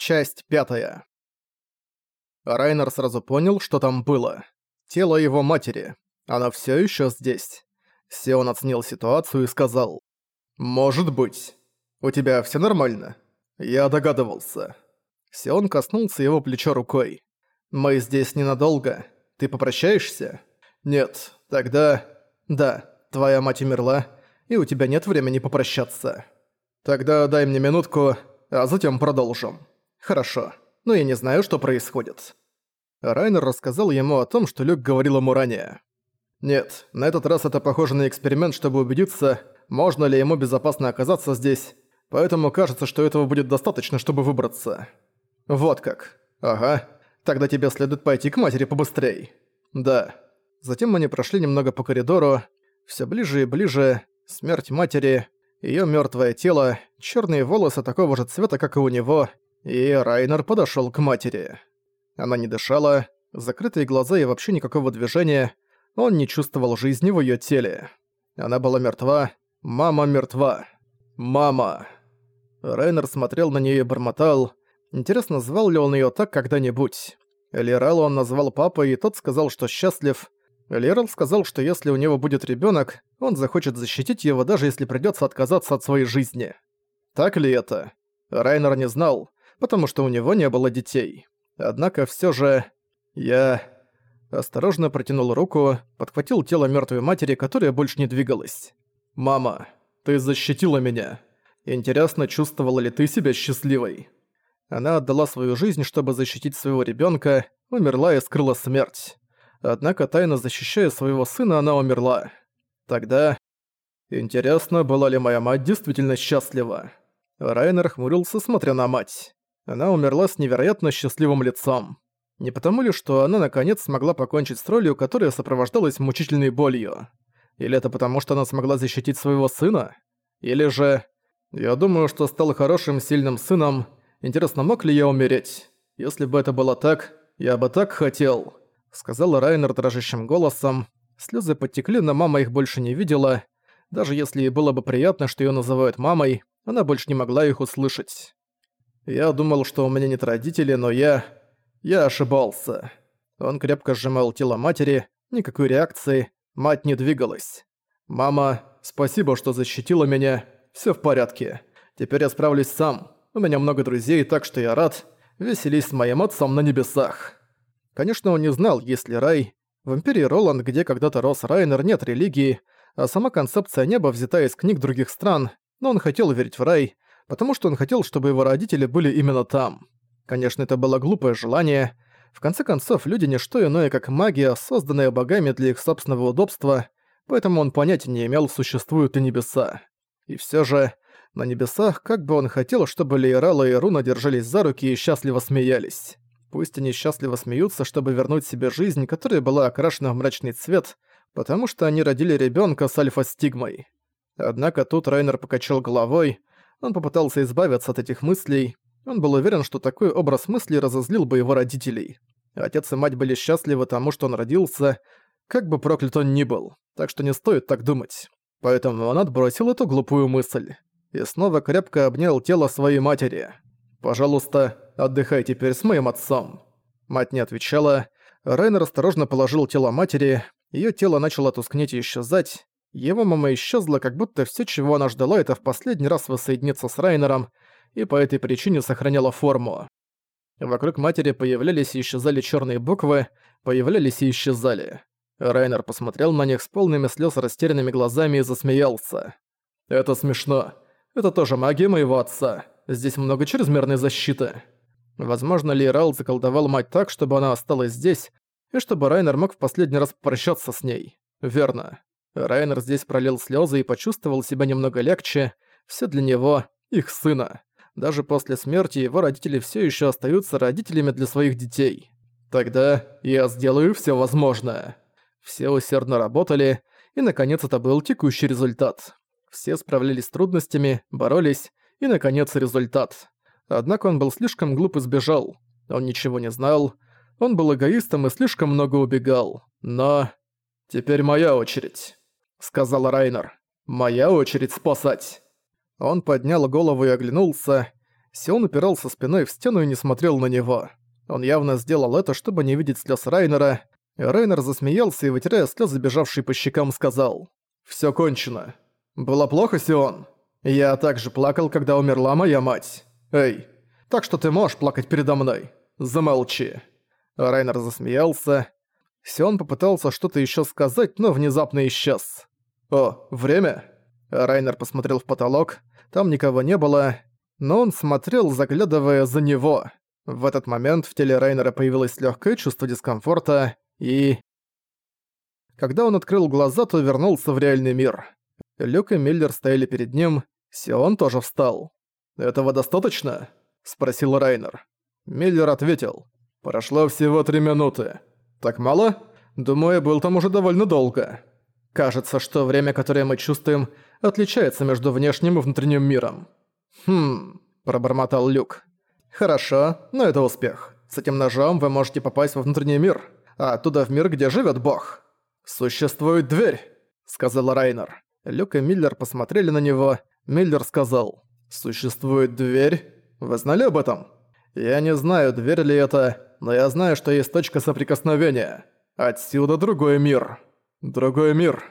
Часть пятая. Райнер сразу понял, что там было. Тело его матери. Она все еще здесь. Сион оценил ситуацию и сказал. «Может быть. У тебя все нормально?» Я догадывался. Сион коснулся его плеча рукой. «Мы здесь ненадолго. Ты попрощаешься?» «Нет. Тогда...» «Да, твоя мать умерла, и у тебя нет времени попрощаться. Тогда дай мне минутку, а затем продолжим». «Хорошо. Но я не знаю, что происходит». Райнер рассказал ему о том, что Люк говорил ему ранее. Нет, на этот раз это похоже на эксперимент, чтобы убедиться, можно ли ему безопасно оказаться здесь, поэтому кажется, что этого будет достаточно, чтобы выбраться. Вот как. Ага. Тогда тебе следует пойти к матери побыстрей. Да. Затем они прошли немного по коридору, все ближе и ближе, смерть матери, ее мертвое тело, черные волосы такого же цвета, как и у него, и Райнер подошел к матери. Она не дышала, закрытые глаза и вообще никакого движения, он не чувствовал жизни в ее теле. Она была мертва, мама мертва. Мама. Райнер смотрел на нее и бормотал. Интересно, звал ли он ее так когда-нибудь? Лералу он назвал папой, и тот сказал, что счастлив. Лерал сказал, что если у него будет ребенок, он захочет защитить его, даже если придется отказаться от своей жизни. Так ли это? Райнер не знал, потому что у него не было детей. Однако все же... Я... Осторожно протянул руку, подхватил тело мертвой матери, которая больше не двигалась. «Мама, ты защитила меня. Интересно, чувствовала ли ты себя счастливой?» Она отдала свою жизнь, чтобы защитить своего ребенка, умерла и скрыла смерть. Однако тайно защищая своего сына, она умерла. Тогда... Интересно, была ли моя мать действительно счастлива? Райнер хмурился, смотря на мать. Она умерла с невероятно счастливым лицом. Не потому ли, что она наконец смогла покончить с ролью, которая сопровождалась мучительной болью? Или это потому, что она смогла защитить своего сына? Или же... Я думаю, что стал хорошим, сильным сыном. Интересно, мог ли я умереть? Если бы это было так, я бы так хотел. Сказал Райнер дрожащим голосом. Слезы подтекли, но мама их больше не видела. Даже если ей было бы приятно, что ее называют мамой, она больше не могла их услышать. Я думал, что у меня нет родителей, но я... Я ошибался. Он крепко сжимал тело матери, никакой реакции, мать не двигалась. «Мама, спасибо, что защитила меня. Все в порядке. Теперь я справлюсь сам. У меня много друзей, так что я рад. Веселись с моим отцом на небесах». Конечно, он не знал, есть ли рай. В Империи Роланд, где когда-то рос Райнер, нет религии, а сама концепция неба взята из книг других стран, но он хотел верить в рай, потому что он хотел, чтобы его родители были именно там. Конечно, это было глупое желание. В конце концов, люди не что иное, как магия, созданная богами для их собственного удобства, поэтому он понятия не имел, существуют и небеса. И все же, на небесах, как бы он хотел, чтобы Лейрала и Руна держались за руки и счастливо смеялись. Пусть они счастливо смеются, чтобы вернуть себе жизнь, которая была окрашена в мрачный цвет, потому что они родили ребенка с альфа-стигмой. Однако тут Райнер покачал головой, он попытался избавиться от этих мыслей, он был уверен, что такой образ мысли разозлил бы его родителей. Отец и мать были счастливы тому, что он родился, как бы проклят он ни был, так что не стоит так думать. Поэтому он отбросил эту глупую мысль. И снова крепко обнял тело своей матери. «Пожалуйста, отдыхай теперь с моим отцом». Мать не отвечала. Райнер осторожно положил тело матери, ее тело начало тускнеть и исчезать. Его мама исчезла, как будто все, чего она ждала, это в последний раз воссоединиться с Райнером, и по этой причине сохраняла форму. Вокруг матери появлялись и исчезали черные буквы, появлялись и исчезали. Райнер посмотрел на них с полными слез растерянными глазами и засмеялся. «Это смешно. Это тоже магия моего отца. Здесь много чрезмерной защиты». Возможно, Лейрал заколдовал мать так, чтобы она осталась здесь, и чтобы Райнер мог в последний раз попрощаться с ней. Верно. Райнер здесь пролил слезы и почувствовал себя немного легче. Все для него, их сына. Даже после смерти его родители все еще остаются родителями для своих детей. Тогда я сделаю все возможное. Все усердно работали, и наконец это был текущий результат. Все справлялись с трудностями, боролись, и наконец результат. Однако он был слишком глуп и сбежал. Он ничего не знал. Он был эгоистом и слишком много убегал. Но... «Теперь моя очередь», — сказал Райнер. «Моя очередь спасать». Он поднял голову и оглянулся. Сион упирался спиной в стену и не смотрел на него. Он явно сделал это, чтобы не видеть слез Райнера. И Райнер засмеялся и, вытирая слезы, бежавшие по щекам, сказал «Всё кончено. Было плохо, Сион? Я также плакал, когда умерла моя мать. Эй, так что ты можешь плакать передо мной. Замолчи». Райнер засмеялся. Сион попытался что-то ещё сказать, но внезапно исчез. «О, время?» Райнер посмотрел в потолок. Там никого не было, но он смотрел, заглядывая за него. В этот момент в теле Райнера появилось легкое чувство дискомфорта, и... Когда он открыл глаза, то вернулся в реальный мир. Люк и Миллер стояли перед ним, Сион тоже встал. «Этого достаточно?» – спросил Райнер. Миллер ответил. «Прошло всего три минуты. Так мало? Думаю, был там уже довольно долго. Кажется, что время, которое мы чувствуем, отличается между внешним и внутренним миром». «Хм...» – пробормотал Люк. «Хорошо, но это успех. С этим ножом вы можете попасть во внутренний мир, а оттуда в мир, где живет Бог. Существует дверь», — сказал Райнер. Люк и Миллер посмотрели на него. Миллер сказал, «Существует дверь? Вы знали об этом?» «Я не знаю, дверь ли это, но я знаю, что есть точка соприкосновения. Отсюда другой мир. Другой мир».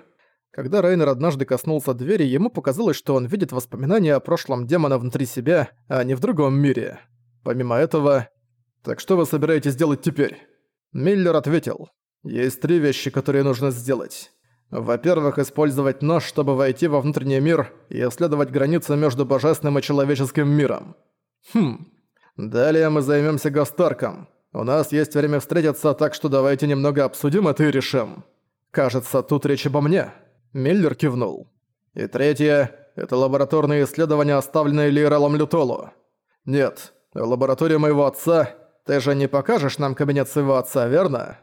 Когда Райнер однажды коснулся двери, ему показалось, что он видит воспоминания о прошлом демона внутри себя, а не в другом мире. Помимо этого... Так что вы собираетесь делать теперь? Миллер ответил. Есть три вещи, которые нужно сделать. Во-первых, использовать нож, чтобы войти во внутренний мир и исследовать границу между божественным и человеческим миром. Хм. Далее мы займемся Гастарком. У нас есть время встретиться, так что давайте немного обсудим это и решим. Кажется, тут речь обо мне. Миллер кивнул. И третье — это лабораторные исследования, оставленные Лейрелом Лютолу. Нет, лаборатория моего отца... Ты же не покажешь нам кабинет своего отца, верно?»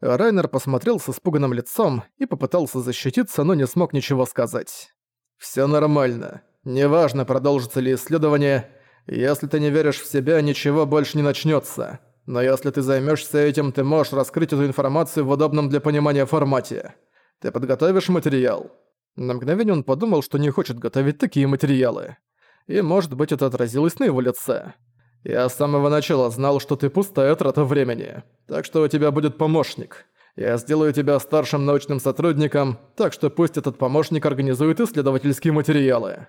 Райнер посмотрел с испуганным лицом и попытался защититься, но не смог ничего сказать. «Всё нормально. Неважно, продолжится ли исследование. Если ты не веришь в себя, ничего больше не начнётся. Но если ты займёшься этим, ты можешь раскрыть эту информацию в удобном для понимания формате. Ты подготовишь материал?» На мгновение он подумал, что не хочет готовить такие материалы. И, может быть, это отразилось на его лице. Я с самого начала знал, что ты пустая трата времени. Так что у тебя будет помощник. Я сделаю тебя старшим научным сотрудником, так что пусть этот помощник организует исследовательские материалы.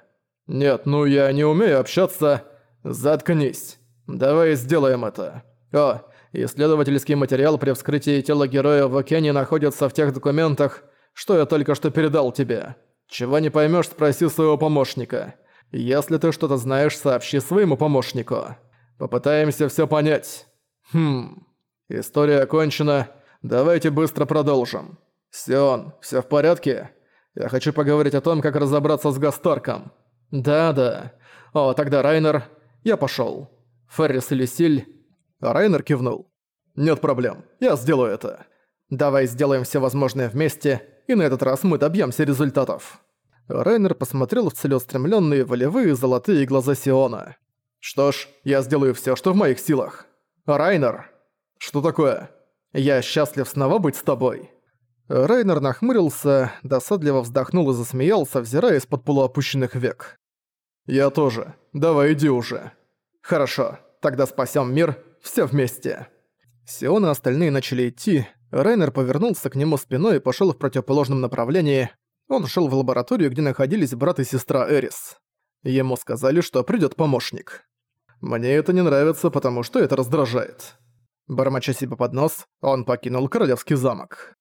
Нет, ну я не умею общаться. Заткнись. Давай сделаем это. О, исследовательский материал при вскрытии тела героя в океане находится в тех документах, что я только что передал тебе. Чего не поймешь, спроси своего помощника. Если ты что-то знаешь, сообщи своему помощнику. Попытаемся все понять. Хм. История окончена. Давайте быстро продолжим. Сион, все в порядке? Я хочу поговорить о том, как разобраться с Гастарком. Да-да. О, тогда Райнер. Я пошел. Феррис или Силь? Райнер кивнул. Нет проблем. Я сделаю это. Давай сделаем все возможное вместе, и на этот раз мы добьемся результатов. Райнер посмотрел в целеустремленные волевые золотые глаза Сиона. Что ж, я сделаю все, что в моих силах. Райнер! Что такое? Я счастлив снова быть с тобой. Райнер нахмурился, досадливо вздохнул и засмеялся, взирая из-под полуопущенных век. «Я тоже. Давай иди уже». «Хорошо, тогда спасем мир, все вместе». Сион и остальные начали идти. Райнер повернулся к нему спиной и пошел в противоположном направлении. Он шел в лабораторию, где находились брат и сестра Эрис. Ему сказали, что придёт помощник. Мне это не нравится, потому что это раздражает. Бормоча себе под нос, он покинул королевский замок.